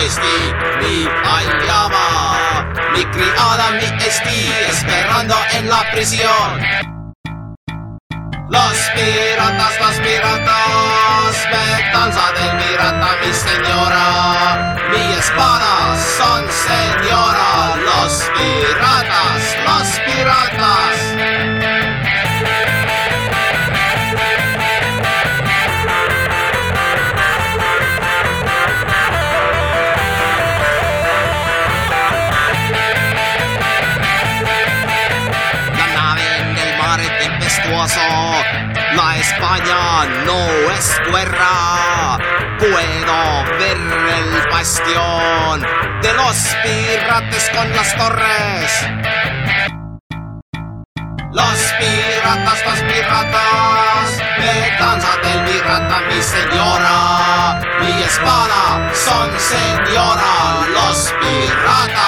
Esti, mi llama, mi criada, mi Esti, esperando en la prisión. Los piratas, los piratas, venganza del pirata, mi señora, mi espada son señora, los piratas. La España no es guerra. Puedo ver el bastión de los piratas con las torres. Los piratas, los piratas, venganza del pirata, mi señora. Mi espada son señora. Los piratas.